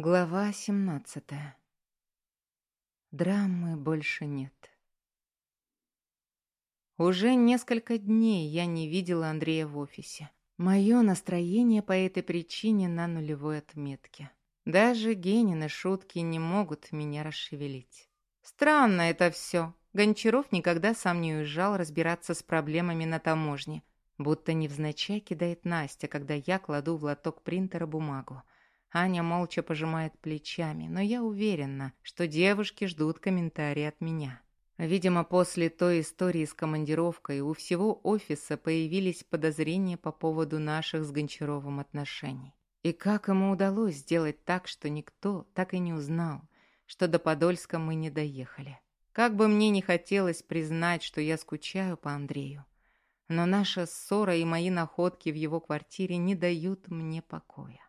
Глава 17. Драмы больше нет. Уже несколько дней я не видела Андрея в офисе. Мое настроение по этой причине на нулевой отметке. Даже Генины шутки не могут меня расшевелить. Странно это все. Гончаров никогда сам не уезжал разбираться с проблемами на таможне. Будто невзначай кидает Настя, когда я кладу в лоток принтера бумагу. Аня молча пожимает плечами, но я уверена, что девушки ждут комментарии от меня. Видимо, после той истории с командировкой у всего офиса появились подозрения по поводу наших с Гончаровым отношений. И как ему удалось сделать так, что никто так и не узнал, что до Подольска мы не доехали. Как бы мне не хотелось признать, что я скучаю по Андрею, но наша ссора и мои находки в его квартире не дают мне покоя.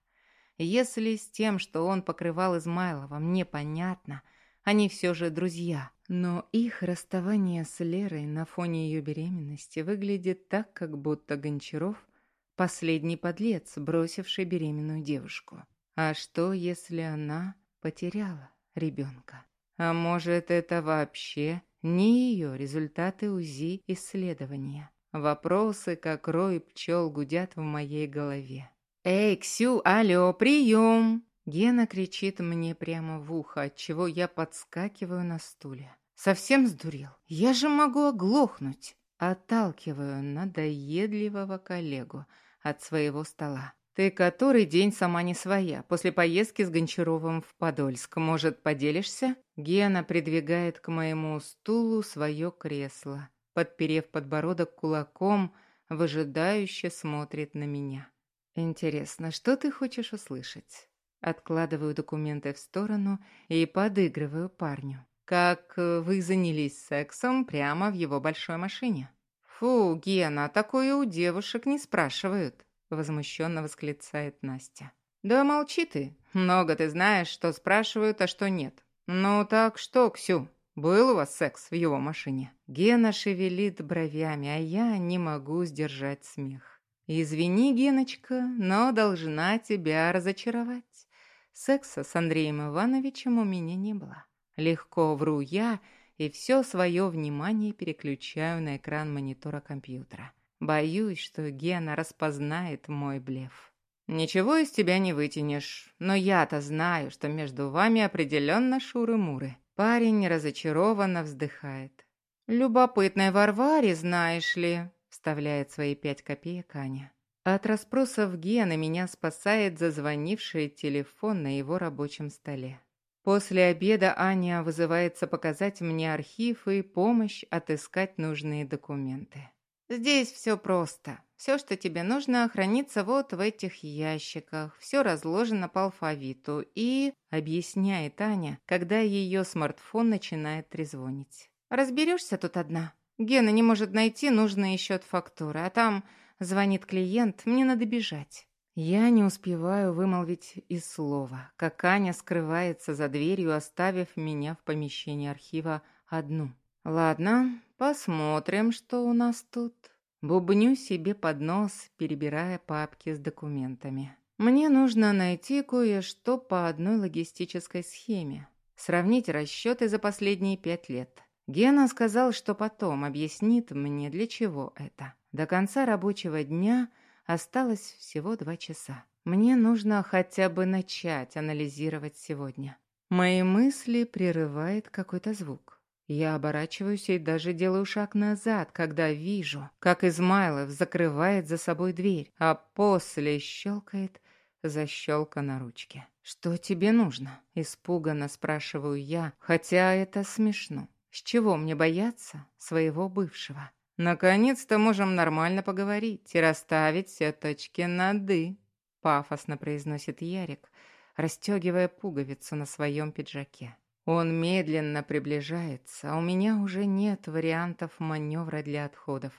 Если с тем, что он покрывал Измайлова, мне понятно, они все же друзья. Но их расставание с Лерой на фоне ее беременности выглядит так, как будто Гончаров – последний подлец, бросивший беременную девушку. А что, если она потеряла ребенка? А может, это вообще не ее результаты УЗИ исследования? Вопросы, как рой пчел, гудят в моей голове. «Эй, Ксю, алло, прием!» Гена кричит мне прямо в ухо, отчего я подскакиваю на стуле. Совсем сдурел? Я же могу оглохнуть. Отталкиваю надоедливого коллегу от своего стола. Ты который день сама не своя. После поездки с Гончаровым в Подольск. Может, поделишься? Гена придвигает к моему стулу свое кресло. Подперев подбородок кулаком, выжидающе смотрит на меня. Интересно, что ты хочешь услышать? Откладываю документы в сторону и подыгрываю парню. Как э, вы занялись сексом прямо в его большой машине? Фу, Гена, такое у девушек не спрашивают, возмущенно восклицает Настя. Да молчи ты. Много ты знаешь, что спрашивают, а что нет. Ну так что, Ксю, был у вас секс в его машине? Гена шевелит бровями, а я не могу сдержать смех. «Извини, Геночка, но должна тебя разочаровать. Секса с Андреем Ивановичем у меня не было. Легко вру я и все свое внимание переключаю на экран монитора компьютера. Боюсь, что Гена распознает мой блеф. Ничего из тебя не вытянешь, но я-то знаю, что между вами определенно шуры-муры. Парень разочарованно вздыхает. Любопытной Варваре, знаешь ли, вставляет свои пять копеек Аня. От расспросов Гена меня спасает зазвонивший телефон на его рабочем столе. После обеда Аня вызывается показать мне архив и помощь отыскать нужные документы. «Здесь все просто. Все, что тебе нужно, хранится вот в этих ящиках. Все разложено по алфавиту и...» — объясняет Аня, когда ее смартфон начинает трезвонить. «Разберешься тут одна?» Гена не может найти нужный счет фактуры, а там звонит клиент, мне надо бежать. Я не успеваю вымолвить и слова, как Аня скрывается за дверью, оставив меня в помещении архива одну. Ладно, посмотрим, что у нас тут. Бубню себе под нос, перебирая папки с документами. Мне нужно найти кое-что по одной логистической схеме. Сравнить расчеты за последние пять лет. Гена сказал, что потом объяснит мне, для чего это. До конца рабочего дня осталось всего два часа. Мне нужно хотя бы начать анализировать сегодня. Мои мысли прерывает какой-то звук. Я оборачиваюсь и даже делаю шаг назад, когда вижу, как Измайлов закрывает за собой дверь, а после щелкает защелка на ручке. «Что тебе нужно?» – испуганно спрашиваю я, хотя это смешно. С чего мне бояться своего бывшего? Наконец-то можем нормально поговорить и расставить все точки над «и», пафосно произносит Ярик, расстегивая пуговицу на своем пиджаке. Он медленно приближается, а у меня уже нет вариантов маневра для отходов.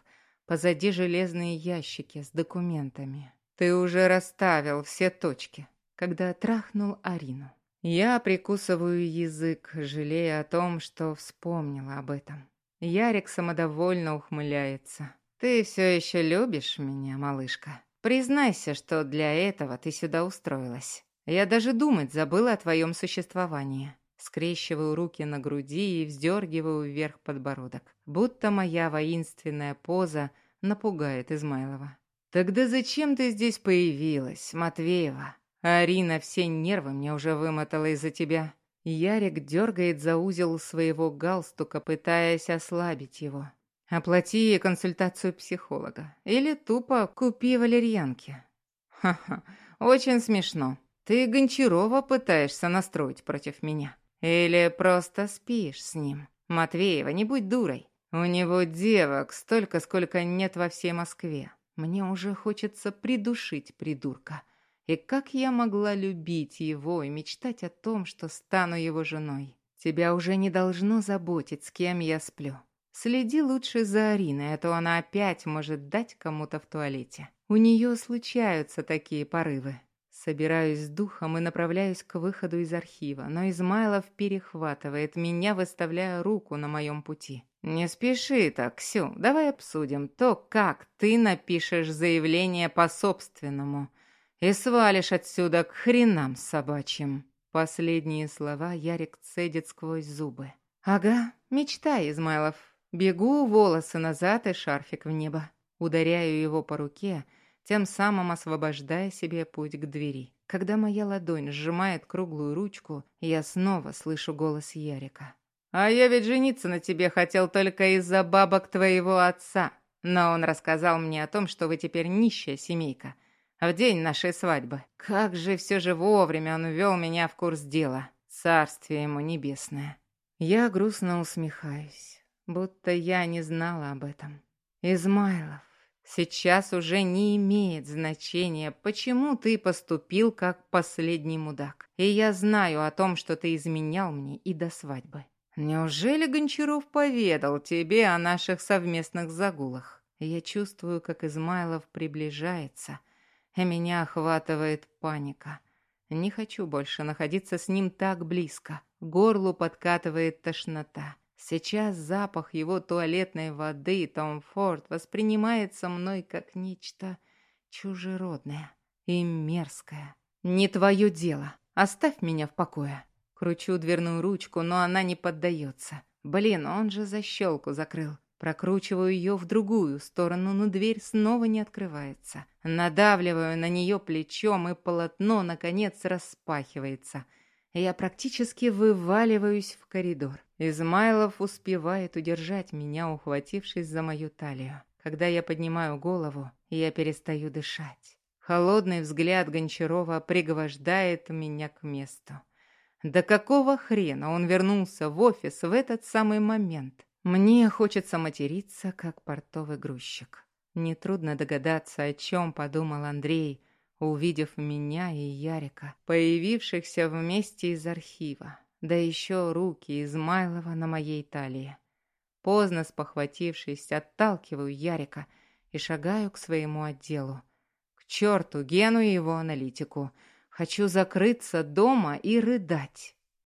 Позади железные ящики с документами. Ты уже расставил все точки, когда трахнул Арину. Я прикусываю язык, жалея о том, что вспомнила об этом. Ярик самодовольно ухмыляется. «Ты все еще любишь меня, малышка? Признайся, что для этого ты сюда устроилась». Я даже думать забыла о твоем существовании. Скрещиваю руки на груди и вздергиваю вверх подбородок, будто моя воинственная поза напугает Измайлова. «Тогда зачем ты здесь появилась, Матвеева? Арина все нервы мне уже вымотала из-за тебя». Ярик дергает за узел своего галстука, пытаясь ослабить его. «Оплати консультацию психолога. Или тупо купи валерьянки». «Ха-ха, очень смешно. Ты Гончарова пытаешься настроить против меня». Или просто спишь с ним? Матвеева, не будь дурой. У него девок столько, сколько нет во всей Москве. Мне уже хочется придушить придурка. И как я могла любить его и мечтать о том, что стану его женой? Тебя уже не должно заботить, с кем я сплю. Следи лучше за Ариной, а то она опять может дать кому-то в туалете. У нее случаются такие порывы. Собираюсь с духом и направляюсь к выходу из архива, но Измайлов перехватывает меня, выставляя руку на моем пути. «Не спеши так, Ксю, давай обсудим то, как ты напишешь заявление по собственному и свалишь отсюда к хренам собачьим». Последние слова Ярик цедит сквозь зубы. «Ага, мечтай, Измайлов. Бегу, волосы назад и шарфик в небо. Ударяю его по руке — тем самым освобождая себе путь к двери. Когда моя ладонь сжимает круглую ручку, я снова слышу голос Ярика. «А я ведь жениться на тебе хотел только из-за бабок твоего отца. Но он рассказал мне о том, что вы теперь нищая семейка. В день нашей свадьбы. Как же все же вовремя он ввел меня в курс дела. Царствие ему небесное». Я грустно усмехаюсь, будто я не знала об этом. Измайлов. Сейчас уже не имеет значения, почему ты поступил как последний мудак. И я знаю о том, что ты изменял мне и до свадьбы. Неужели Гончаров поведал тебе о наших совместных загулах? Я чувствую, как Измайлов приближается, меня охватывает паника. Не хочу больше находиться с ним так близко. Горлу подкатывает тошнота. Сейчас запах его туалетной воды Том Форд воспринимается мной как нечто чужеродное и мерзкое. «Не твое дело. Оставь меня в покое». Кручу дверную ручку, но она не поддается. Блин, он же защелку закрыл. Прокручиваю ее в другую сторону, но дверь снова не открывается. Надавливаю на нее плечом, и полотно, наконец, распахивается. Я практически вываливаюсь в коридор. Измайлов успевает удержать меня, ухватившись за мою талию. Когда я поднимаю голову, я перестаю дышать. Холодный взгляд Гончарова пригвождает меня к месту. Да какого хрена он вернулся в офис в этот самый момент? Мне хочется материться, как портовый грузчик. Нетрудно догадаться, о чем подумал Андрей, увидев меня и Ярика, появившихся вместе из архива да еще руки Измайлова на моей талии. Поздно спохватившись, отталкиваю Ярика и шагаю к своему отделу. К черту Гену и его аналитику. Хочу закрыться дома и рыдать.